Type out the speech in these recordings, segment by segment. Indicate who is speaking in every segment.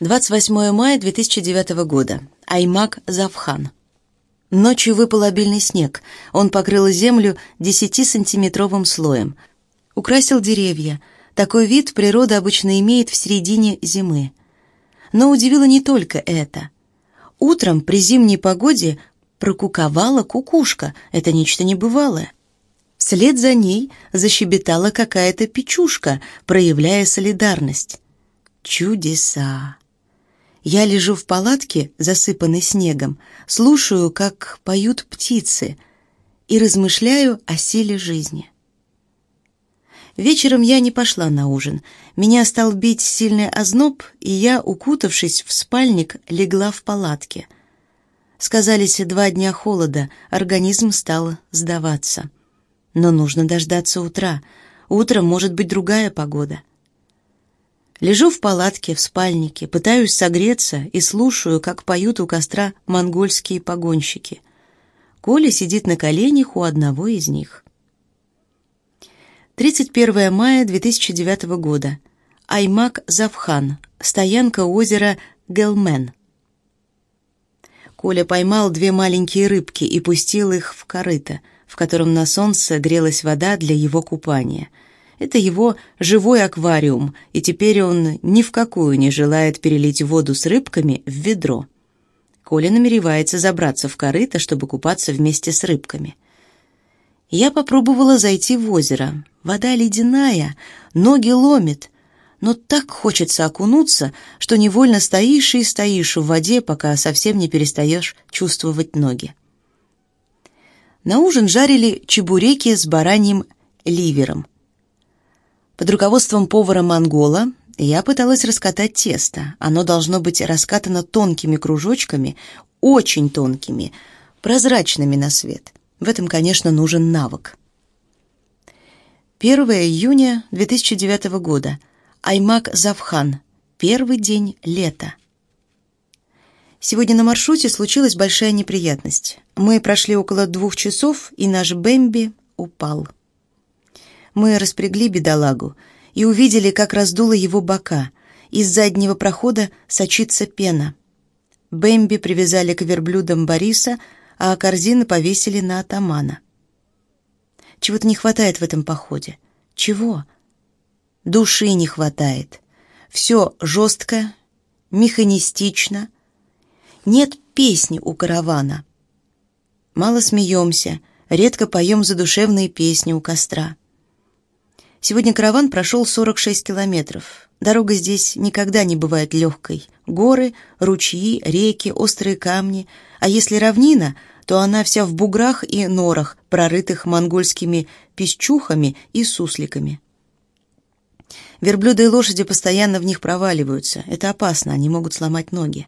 Speaker 1: 28 мая 2009 года. Аймак Завхан. Ночью выпал обильный снег. Он покрыл землю 10-сантиметровым слоем. Украсил деревья. Такой вид природа обычно имеет в середине зимы. Но удивило не только это. Утром при зимней погоде прокуковала кукушка. Это нечто небывалое. Вслед за ней защебетала какая-то печушка, проявляя солидарность. Чудеса! Я лежу в палатке, засыпанной снегом, слушаю, как поют птицы, и размышляю о силе жизни. Вечером я не пошла на ужин. Меня стал бить сильный озноб, и я, укутавшись в спальник, легла в палатке. Сказались два дня холода, организм стал сдаваться. Но нужно дождаться утра. Утром может быть другая погода. Лежу в палатке, в спальнике, пытаюсь согреться и слушаю, как поют у костра монгольские погонщики. Коля сидит на коленях у одного из них. 31 мая 2009 года. Аймак Завхан. Стоянка озера Гелмен. Коля поймал две маленькие рыбки и пустил их в корыто, в котором на солнце грелась вода для его купания — это его живой аквариум, и теперь он ни в какую не желает перелить воду с рыбками в ведро. Коля намеревается забраться в корыто, чтобы купаться вместе с рыбками. Я попробовала зайти в озеро. Вода ледяная, ноги ломит, но так хочется окунуться, что невольно стоишь и стоишь в воде, пока совсем не перестаешь чувствовать ноги. На ужин жарили чебуреки с бараньим ливером. Под руководством повара-монгола я пыталась раскатать тесто. Оно должно быть раскатано тонкими кружочками, очень тонкими, прозрачными на свет. В этом, конечно, нужен навык. 1 июня 2009 года. Аймак Завхан. Первый день лета. Сегодня на маршруте случилась большая неприятность. Мы прошли около двух часов, и наш Бэмби упал. Мы распрягли бедолагу и увидели, как раздуло его бока. Из заднего прохода сочится пена. Бэмби привязали к верблюдам Бориса, а корзины повесили на атамана. Чего-то не хватает в этом походе. Чего? Души не хватает. Все жестко, механистично. Нет песни у каравана. Мало смеемся, редко поем задушевные песни у костра. Сегодня караван прошел 46 километров. Дорога здесь никогда не бывает легкой. Горы, ручьи, реки, острые камни. А если равнина, то она вся в буграх и норах, прорытых монгольскими песчухами и сусликами. Верблюды и лошади постоянно в них проваливаются. Это опасно, они могут сломать ноги.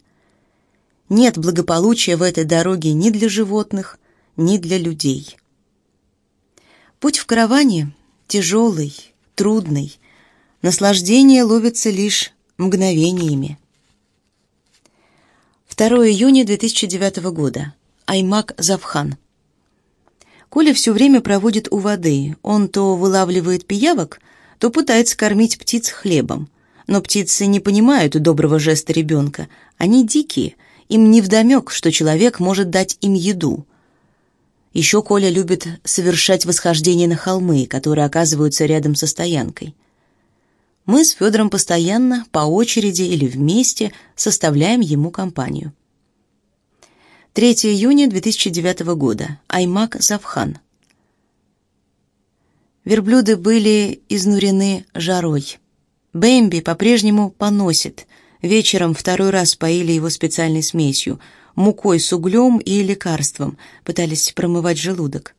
Speaker 1: Нет благополучия в этой дороге ни для животных, ни для людей. Путь в караване тяжелый, трудный. Наслаждение ловится лишь мгновениями. 2 июня 2009 года. Аймак Завхан. Коля все время проводит у воды. Он то вылавливает пиявок, то пытается кормить птиц хлебом. Но птицы не понимают доброго жеста ребенка. Они дикие. Им невдомек, что человек может дать им еду. Еще Коля любит совершать восхождения на холмы, которые оказываются рядом со стоянкой. Мы с Федором постоянно, по очереди или вместе, составляем ему компанию. 3 июня 2009 года. Аймак Завхан. Верблюды были изнурены жарой. Бэмби по-прежнему поносит. Вечером второй раз поили его специальной смесью – мукой с углем и лекарством, пытались промывать желудок.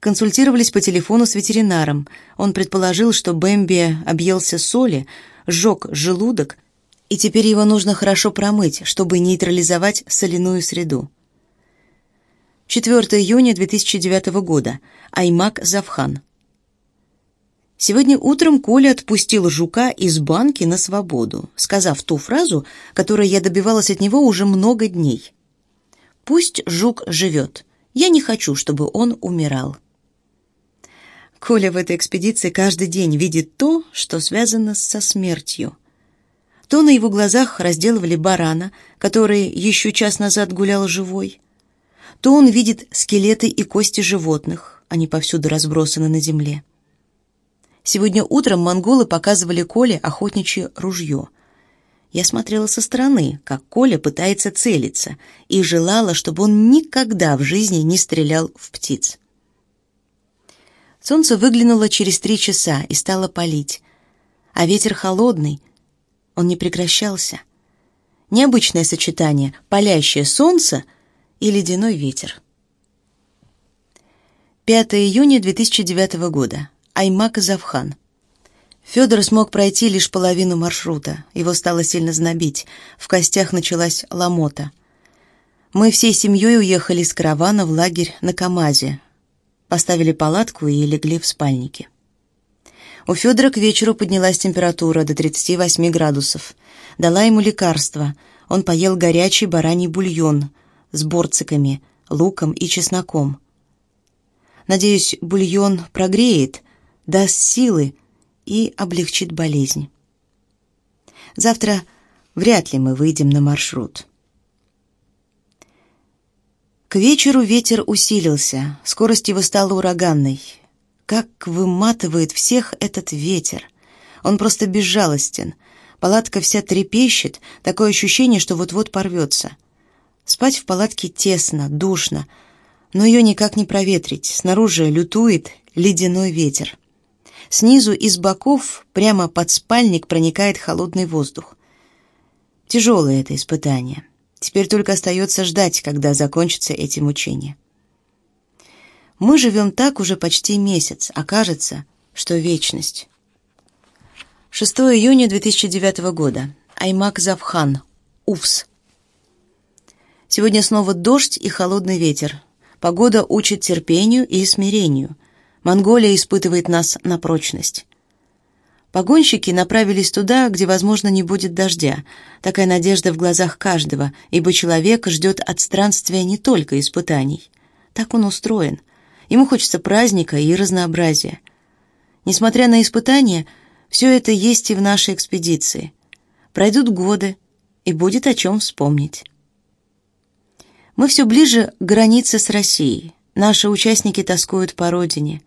Speaker 1: Консультировались по телефону с ветеринаром. Он предположил, что Бэмби объелся соли, сжег желудок, и теперь его нужно хорошо промыть, чтобы нейтрализовать соляную среду. 4 июня 2009 года. Аймак Завхан. Сегодня утром Коля отпустил жука из банки на свободу, сказав ту фразу, которой я добивалась от него уже много дней. «Пусть жук живет. Я не хочу, чтобы он умирал». Коля в этой экспедиции каждый день видит то, что связано со смертью. То на его глазах разделывали барана, который еще час назад гулял живой, то он видит скелеты и кости животных, они повсюду разбросаны на земле. Сегодня утром монголы показывали Коле охотничье ружье. Я смотрела со стороны, как Коля пытается целиться, и желала, чтобы он никогда в жизни не стрелял в птиц. Солнце выглянуло через три часа и стало палить, а ветер холодный, он не прекращался. Необычное сочетание — палящее солнце и ледяной ветер. 5 июня 2009 года. Аймак Завхан. Федор смог пройти лишь половину маршрута. Его стало сильно знобить. В костях началась ломота. Мы всей семьей уехали с каравана в лагерь на Камазе. Поставили палатку и легли в спальнике. У Федора к вечеру поднялась температура до 38 градусов. Дала ему лекарство. Он поел горячий бараний бульон с борциками, луком и чесноком. Надеюсь, бульон прогреет, даст силы и облегчит болезнь. Завтра вряд ли мы выйдем на маршрут. К вечеру ветер усилился, скорость его стала ураганной. Как выматывает всех этот ветер. Он просто безжалостен. Палатка вся трепещет, такое ощущение, что вот-вот порвется. Спать в палатке тесно, душно, но ее никак не проветрить. Снаружи лютует ледяной ветер. Снизу и с боков прямо под спальник проникает холодный воздух. Тяжелое это испытание. Теперь только остается ждать, когда закончатся эти мучения. Мы живем так уже почти месяц, а кажется, что вечность. 6 июня 2009 года. Аймак Завхан. Уфс. Сегодня снова дождь и холодный ветер. Погода учит терпению и смирению. Монголия испытывает нас на прочность. Погонщики направились туда, где, возможно, не будет дождя. Такая надежда в глазах каждого, ибо человек ждет от странствия не только испытаний. Так он устроен. Ему хочется праздника и разнообразия. Несмотря на испытания, все это есть и в нашей экспедиции. Пройдут годы, и будет о чем вспомнить. Мы все ближе к границе с Россией. Наши участники тоскуют по родине.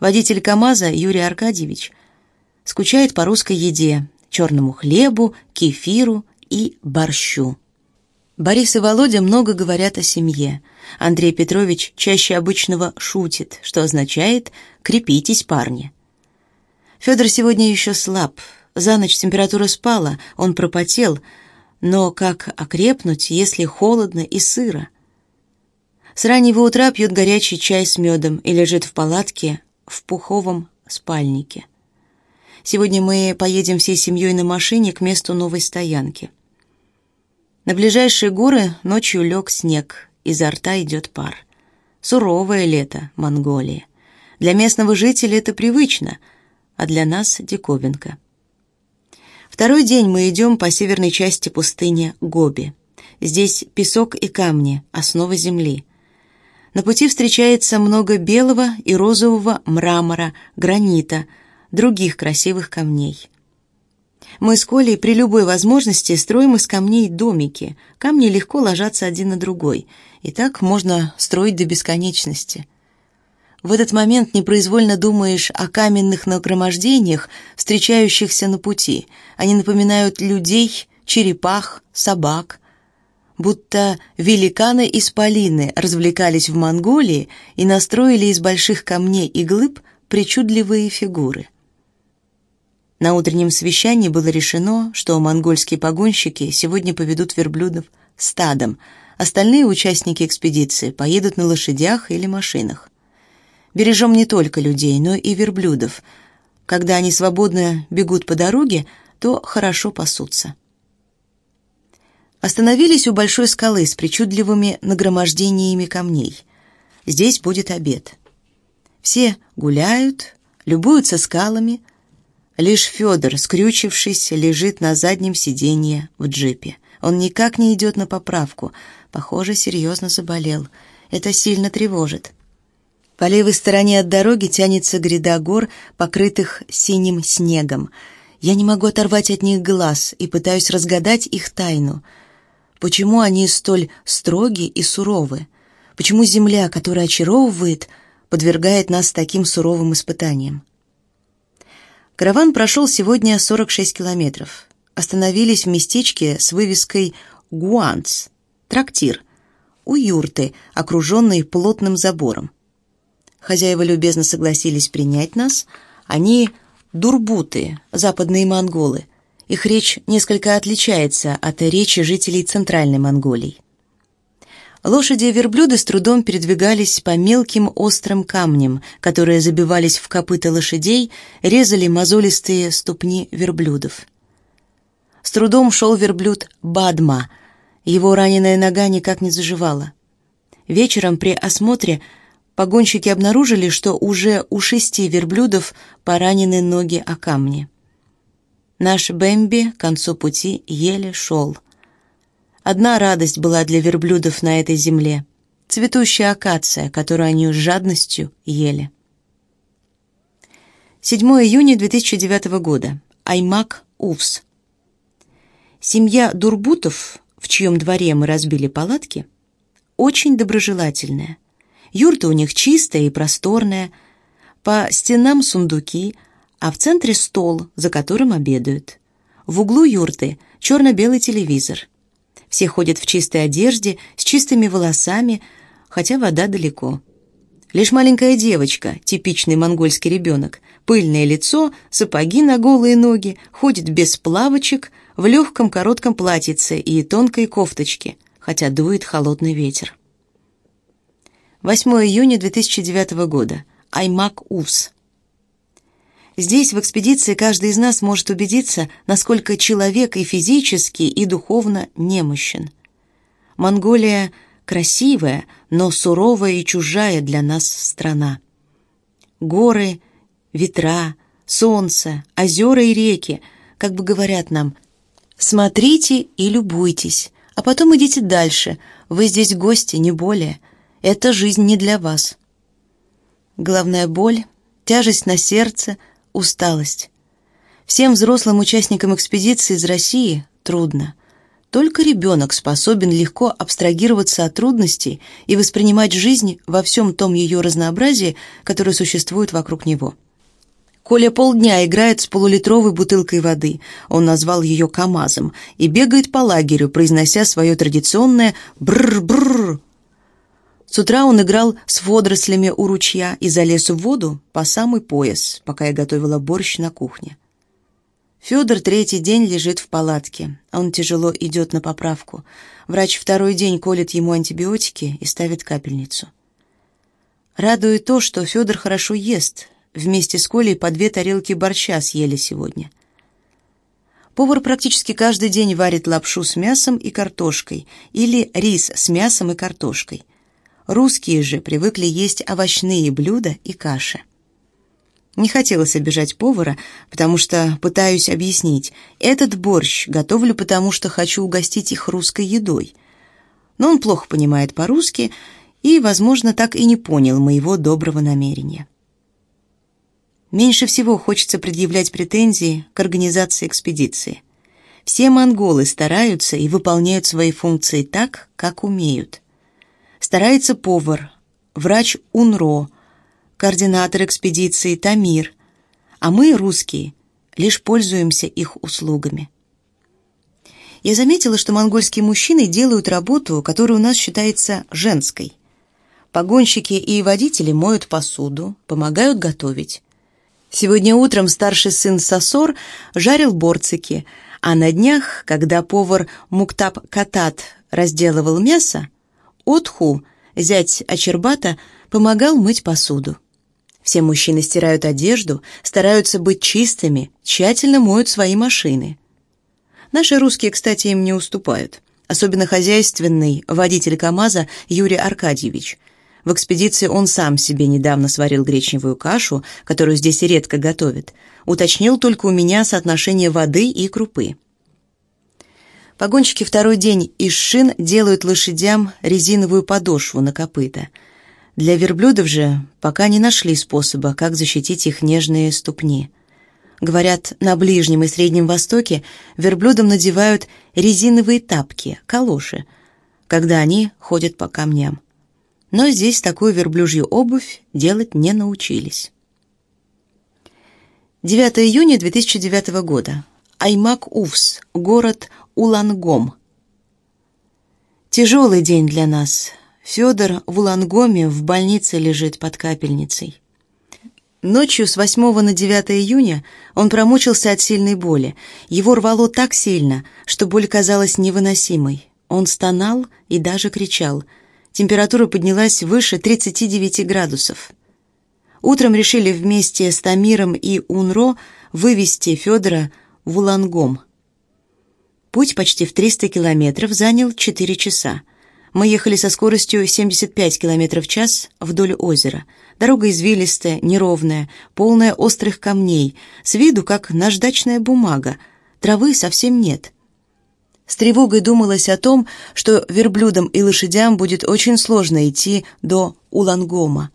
Speaker 1: Водитель КамАЗа Юрий Аркадьевич скучает по русской еде, черному хлебу, кефиру и борщу. Борис и Володя много говорят о семье. Андрей Петрович чаще обычного шутит, что означает «крепитесь, парни». Федор сегодня еще слаб. За ночь температура спала, он пропотел, но как окрепнуть, если холодно и сыро? С раннего утра пьет горячий чай с медом и лежит в палатке в пуховом спальнике. Сегодня мы поедем всей семьей на машине к месту новой стоянки. На ближайшие горы ночью лег снег, изо рта идет пар. Суровое лето Монголии. Для местного жителя это привычно, а для нас диковинка. Второй день мы идем по северной части пустыни Гоби. Здесь песок и камни, основа земли. На пути встречается много белого и розового мрамора, гранита, других красивых камней. Мы с Колей при любой возможности строим из камней домики. Камни легко ложатся один на другой, и так можно строить до бесконечности. В этот момент непроизвольно думаешь о каменных нагромождениях, встречающихся на пути. Они напоминают людей, черепах, собак. Будто великаны-исполины развлекались в Монголии и настроили из больших камней и глыб причудливые фигуры. На утреннем совещании было решено, что монгольские погонщики сегодня поведут верблюдов стадом, остальные участники экспедиции поедут на лошадях или машинах. Бережем не только людей, но и верблюдов. Когда они свободно бегут по дороге, то хорошо пасутся. Остановились у большой скалы с причудливыми нагромождениями камней. Здесь будет обед. Все гуляют, любуются скалами, Лишь Федор, скрючившись, лежит на заднем сиденье в джипе. Он никак не идет на поправку. Похоже, серьезно заболел. Это сильно тревожит. По левой стороне от дороги тянется гряда гор, покрытых синим снегом. Я не могу оторвать от них глаз и пытаюсь разгадать их тайну. Почему они столь строги и суровы? Почему земля, которая очаровывает, подвергает нас таким суровым испытаниям? Караван прошел сегодня 46 километров. Остановились в местечке с вывеской «Гуанц» — трактир, у юрты, окруженной плотным забором. Хозяева любезно согласились принять нас. Они дурбуты, западные монголы. Их речь несколько отличается от речи жителей Центральной Монголии. Лошади и верблюды с трудом передвигались по мелким острым камням, которые забивались в копыта лошадей, резали мозолистые ступни верблюдов. С трудом шел верблюд Бадма. Его раненая нога никак не заживала. Вечером при осмотре погонщики обнаружили, что уже у шести верблюдов поранены ноги о камни. Наш Бэмби к концу пути еле шел. Одна радость была для верблюдов на этой земле — цветущая акация, которую они с жадностью ели. 7 июня 2009 года. Аймак, Увс. Семья Дурбутов, в чьем дворе мы разбили палатки, очень доброжелательная. Юрта у них чистая и просторная, по стенам сундуки, а в центре стол, за которым обедают. В углу юрты черно-белый телевизор. Все ходят в чистой одежде, с чистыми волосами, хотя вода далеко. Лишь маленькая девочка, типичный монгольский ребенок, пыльное лицо, сапоги на голые ноги, ходит без плавочек, в легком коротком платьице и тонкой кофточке, хотя дует холодный ветер. 8 июня 2009 года. Аймак Увс. Здесь, в экспедиции, каждый из нас может убедиться, насколько человек и физически, и духовно немощен. Монголия красивая, но суровая и чужая для нас страна. Горы, ветра, солнце, озера и реки, как бы говорят нам, смотрите и любуйтесь, а потом идите дальше, вы здесь гости, не более – эта жизнь не для вас. Главная боль, тяжесть на сердце, усталость. Всем взрослым участникам экспедиции из России трудно. Только ребенок способен легко абстрагироваться от трудностей и воспринимать жизнь во всем том ее разнообразии, которое существует вокруг него. Коля полдня играет с полулитровой бутылкой воды, он назвал ее КАМАЗом, и бегает по лагерю, произнося свое традиционное «бррр-бррр», с утра он играл с водорослями у ручья и залез в воду по самый пояс, пока я готовила борщ на кухне. Федор третий день лежит в палатке. Он тяжело идет на поправку. Врач второй день колет ему антибиотики и ставит капельницу. Радует то, что Федор хорошо ест. Вместе с Колей по две тарелки борща съели сегодня. Повар практически каждый день варит лапшу с мясом и картошкой или рис с мясом и картошкой – Русские же привыкли есть овощные блюда и каши. Не хотелось обижать повара, потому что пытаюсь объяснить. Этот борщ готовлю, потому что хочу угостить их русской едой. Но он плохо понимает по-русски и, возможно, так и не понял моего доброго намерения. Меньше всего хочется предъявлять претензии к организации экспедиции. Все монголы стараются и выполняют свои функции так, как умеют. Старается повар, врач УНРО, координатор экспедиции Тамир, а мы, русские, лишь пользуемся их услугами. Я заметила, что монгольские мужчины делают работу, которая у нас считается женской. Погонщики и водители моют посуду, помогают готовить. Сегодня утром старший сын Сосор жарил борцики, а на днях, когда повар Муктаб Катат разделывал мясо, Отху, зять Ачербата, помогал мыть посуду. Все мужчины стирают одежду, стараются быть чистыми, тщательно моют свои машины. Наши русские, кстати, им не уступают. Особенно хозяйственный водитель КАМАЗа Юрий Аркадьевич. В экспедиции он сам себе недавно сварил гречневую кашу, которую здесь редко готовят. Уточнил только у меня соотношение воды и крупы. Погонщики второй день из шин делают лошадям резиновую подошву на копыта. Для верблюдов же пока не нашли способа, как защитить их нежные ступни. Говорят, на Ближнем и Среднем Востоке верблюдам надевают резиновые тапки, калоши, когда они ходят по камням. Но здесь такую верблюжью обувь делать не научились. 9 июня 2009 года. Аймак-Увс, город Улангом. Тяжелый день для нас. Федор в Улангоме в больнице лежит под капельницей. Ночью с 8 на 9 июня он промучился от сильной боли. Его рвало так сильно, что боль казалась невыносимой. Он стонал и даже кричал. Температура поднялась выше 39 градусов. Утром решили вместе с Тамиром и Унро вывести Федора в Улангом. Путь почти в 300 километров занял 4 часа. Мы ехали со скоростью 75 км в час вдоль озера – Дорога извилистая, неровная, полная острых камней, с виду как наждачная бумага. Травы совсем нет. С тревогой думалось о том, что верблюдам и лошадям будет очень сложно идти до Улангома.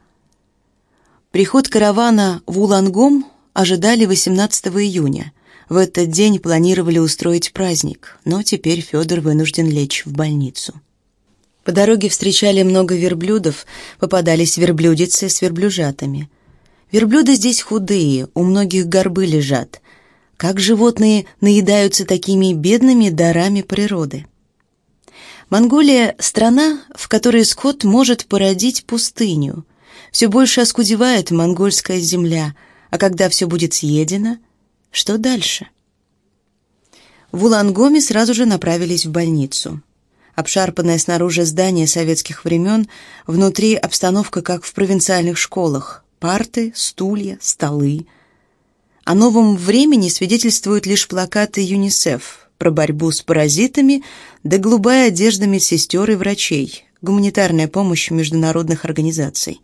Speaker 1: Приход каравана в Улангом ожидали 18 июня. В этот день планировали устроить праздник, но теперь Федор вынужден лечь в больницу. По дороге встречали много верблюдов, попадались верблюдицы с верблюжатами. Верблюды здесь худые, у многих горбы лежат. Как животные наедаются такими бедными дарами природы? Монголия — страна, в которой скот может породить пустыню. Все больше оскудевает монгольская земля, а когда все будет съедено, что дальше? В Улангоме сразу же направились в больницу обшарпанное снаружи здание советских времен, внутри обстановка как в провинциальных школах. Парты, стулья, столы. О новом времени свидетельствуют лишь плакаты ЮНИСЕФ про борьбу с паразитами да голубая одежда медсестер и врачей, гуманитарная помощь международных организаций.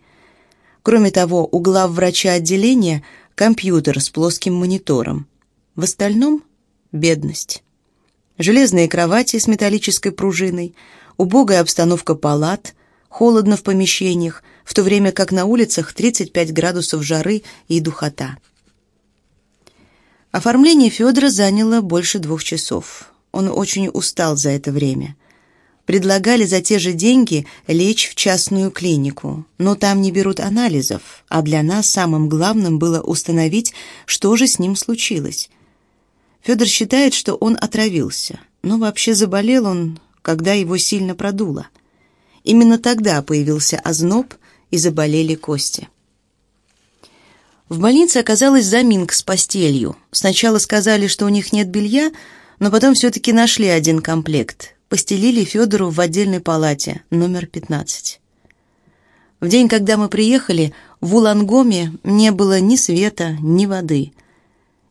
Speaker 1: Кроме того, у глав врача отделения компьютер с плоским монитором. В остальном – бедность железные кровати с металлической пружиной, убогая обстановка палат, холодно в помещениях, в то время как на улицах 35 градусов жары и духота. Оформление Федора заняло больше двух часов. Он очень устал за это время. Предлагали за те же деньги лечь в частную клинику, но там не берут анализов, а для нас самым главным было установить, что же с ним случилось. Федор считает, что он отравился, но вообще заболел он, когда его сильно продуло. Именно тогда появился озноб и заболели кости. В больнице оказалась заминка с постелью. Сначала сказали, что у них нет белья, но потом все-таки нашли один комплект. Постелили Федору в отдельной палате, номер 15. В день, когда мы приехали, в Улангоме не было ни света, ни воды –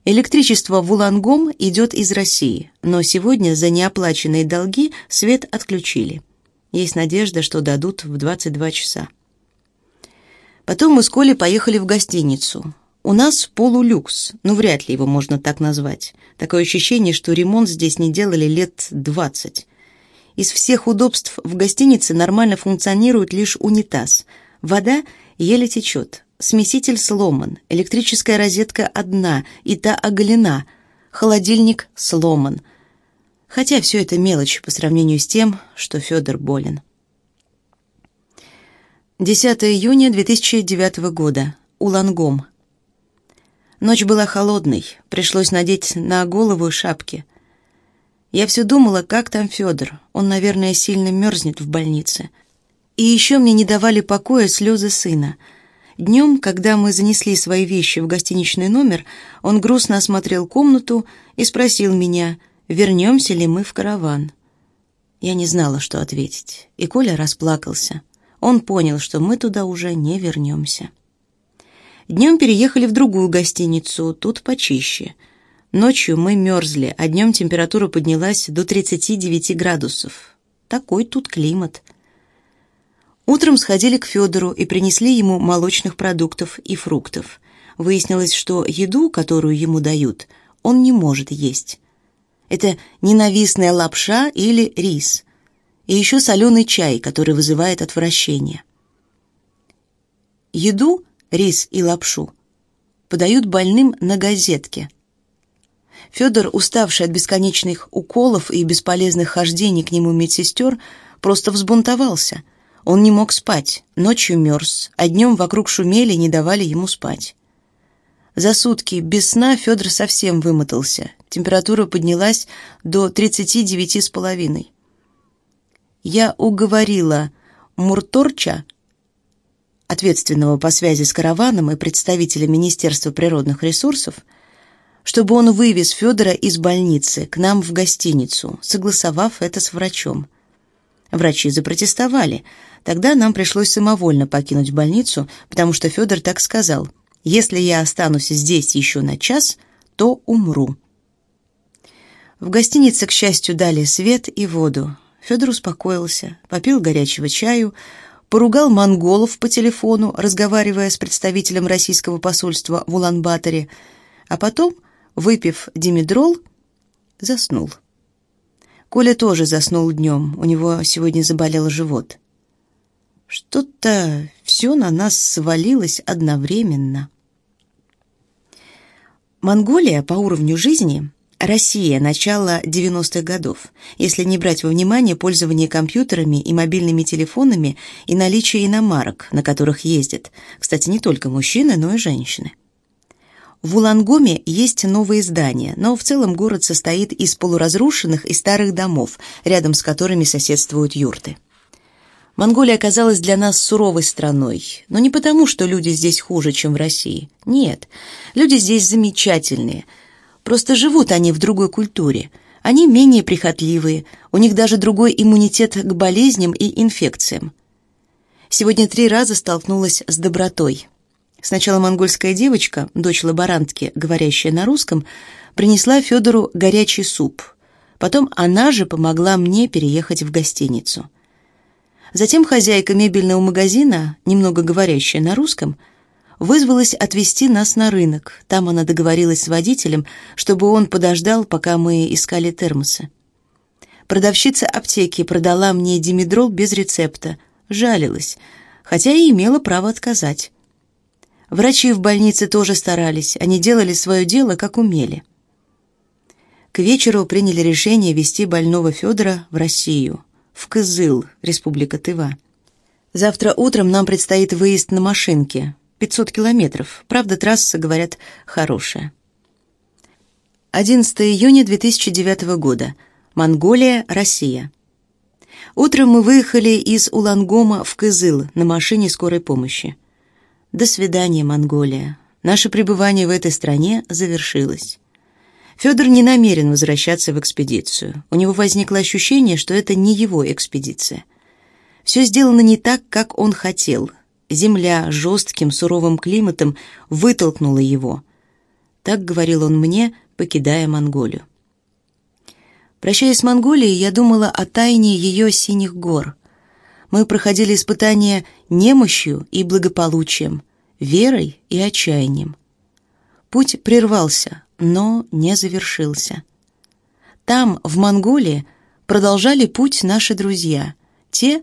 Speaker 1: Электричество в Улангом идет из России, но сегодня за неоплаченные долги свет отключили. Есть надежда, что дадут в 22 часа. Потом мы с Колей поехали в гостиницу. У нас полулюкс, ну вряд ли его можно так назвать. Такое ощущение, что ремонт здесь не делали лет 20. Из всех удобств в гостинице нормально функционирует лишь унитаз. Вода еле течет, Смеситель сломан, электрическая розетка одна, и та оголена, холодильник сломан. Хотя все это мелочь по сравнению с тем, что Федор болен. 10 июня 2009 года. Улангом. Ночь была холодной, пришлось надеть на голову шапки. Я все думала, как там Федор. Он, наверное, сильно мерзнет в больнице. И еще мне не давали покоя слезы сына — Днем, когда мы занесли свои вещи в гостиничный номер, он грустно осмотрел комнату и спросил меня, вернемся ли мы в караван. Я не знала, что ответить, и Коля расплакался. Он понял, что мы туда уже не вернемся. Днем переехали в другую гостиницу, тут почище. Ночью мы мерзли, а днем температура поднялась до 39 градусов. Такой тут климат — Утром сходили к Федору и принесли ему молочных продуктов и фруктов. Выяснилось, что еду, которую ему дают, он не может есть. Это ненавистная лапша или рис. И еще соленый чай, который вызывает отвращение. Еду, рис и лапшу подают больным на газетке, Федор, уставший от бесконечных уколов и бесполезных хождений к нему медсестер, просто взбунтовался. Он не мог спать, ночью мерз, а днем вокруг шумели и не давали ему спать. За сутки без сна Федор совсем вымотался. Температура поднялась до 39,5. Я уговорила Мурторча, ответственного по связи с караваном и представителя Министерства природных ресурсов, чтобы он вывез Федора из больницы к нам в гостиницу, согласовав это с врачом. Врачи запротестовали. Тогда нам пришлось самовольно покинуть больницу, потому что Федор так сказал – если я останусь здесь еще на час, то умру. В гостинице, к счастью, дали свет и воду. Федор успокоился, попил горячего чаю, поругал монголов по телефону, разговаривая с представителем российского посольства в Улан-Баторе, а потом, выпив димедрол, заснул. Коля тоже заснул днем, у него сегодня заболел живот. Что-то все на нас свалилось одновременно. Монголия по уровню жизни – Россия начала 90-х годов, если не брать во внимание пользование компьютерами и мобильными телефонами и наличие иномарок, на которых ездят, кстати, не только мужчины, но и женщины. В Улангоме есть новые здания, но в целом город состоит из полуразрушенных и старых домов, рядом с которыми соседствуют юрты. Монголия оказалась для нас суровой страной, но не потому, что люди здесь хуже, чем в России. Нет, люди здесь замечательные. Просто живут они в другой культуре. Они менее прихотливые, у них даже другой иммунитет к болезням и инфекциям. Сегодня три раза столкнулась с добротой. Сначала монгольская девочка, дочь лаборантки, говорящая на русском, принесла Федору горячий суп. Потом она же помогла мне переехать в гостиницу. Затем хозяйка мебельного магазина, немного говорящая на русском, вызвалась отвезти нас на рынок. Там она договорилась с водителем, чтобы он подождал, пока мы искали термосы. Продавщица аптеки продала мне димедрол без рецепта, жалилась, хотя и имела право отказать. Врачи в больнице тоже старались, они делали свое дело, как умели. К вечеру приняли решение везти больного Федора в Россию в Кызыл, Республика Тыва. Завтра утром нам предстоит выезд на машинке. 500 километров. Правда, трасса, говорят, хорошая. 11 июня 2009 года. Монголия, Россия. Утром мы выехали из Улангома в Кызыл на машине скорой помощи. До свидания, Монголия. Наше пребывание в этой стране завершилось. Федор не намерен возвращаться в экспедицию. У него возникло ощущение, что это не его экспедиция. Все сделано не так, как он хотел. Земля жестким суровым климатом вытолкнула его. Так говорил он мне, покидая Монголию. Прощаясь с Монголией, я думала о тайне ее синих гор. Мы проходили испытания немощью и благополучием, верой и отчаянием. Путь прервался, но не завершился. Там, в Монголии, продолжали путь наши друзья, те,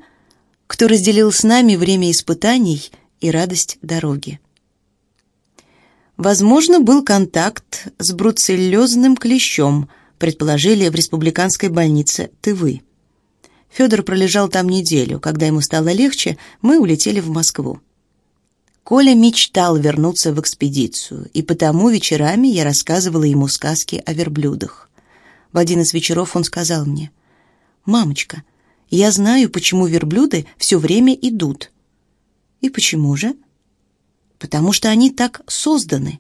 Speaker 1: кто разделил с нами время испытаний и радость дороги. Возможно, был контакт с бруцеллезным клещом, предположили в республиканской больнице Тывы. Федор пролежал там неделю. Когда ему стало легче, мы улетели в Москву. Коля мечтал вернуться в экспедицию, и потому вечерами я рассказывала ему сказки о верблюдах. В один из вечеров он сказал мне, «Мамочка, я знаю, почему верблюды все время идут». «И почему же?» «Потому что они так созданы.